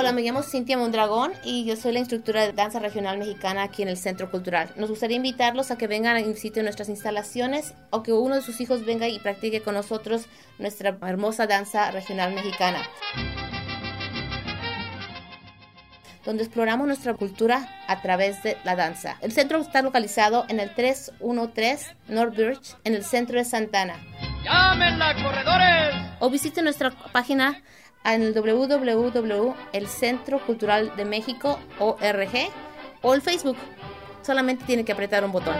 Hola, me llamo Cintia Mondragón y yo soy la instructora de danza regional mexicana aquí en el Centro Cultural. Nos gustaría invitarlos a que vengan a visiten nuestras instalaciones o que uno de sus hijos venga y practique con nosotros nuestra hermosa danza regional mexicana. donde exploramos nuestra cultura a través de la danza. El centro está localizado en el 313 North Birch, en el centro de Santana. ¡Llámenla, corredores! O visite nuestra página en el www.elcentroculturaldemexico.org o el Facebook. Solamente tiene que apretar un botón.